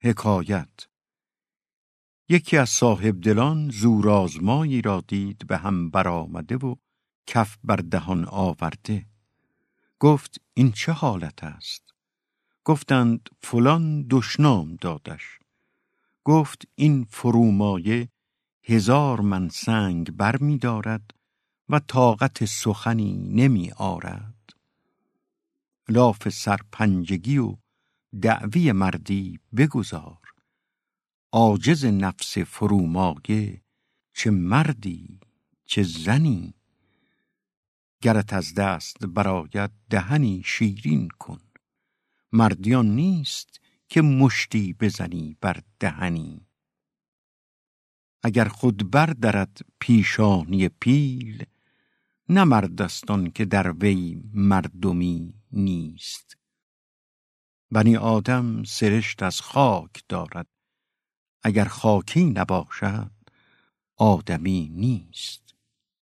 حکایت. یکی از صاحب دلان زورآزمایی را دید به هم برآمده و کف بر دهان آورده. گفت این چه حالت است؟ گفتند فلان دشنام دادش. گفت این فرومایه هزار من سنگ بر می دارد و طاقت سخنی نمی آرد. لاف سرپنجگی و دعوی مردی بگذار. عاجز نفس فرومایه چه مردی چه زنی. گرت از دست براید دهنی شیرین کن. مردیان نیست که مشتی بزنی بر دهنی. اگر خود بردرد پیشانی پیل نه مردستان که در وی مردمی نیست. بنی آدم سرشت از خاک دارد. اگر خاکی نباشد آدمی نیست.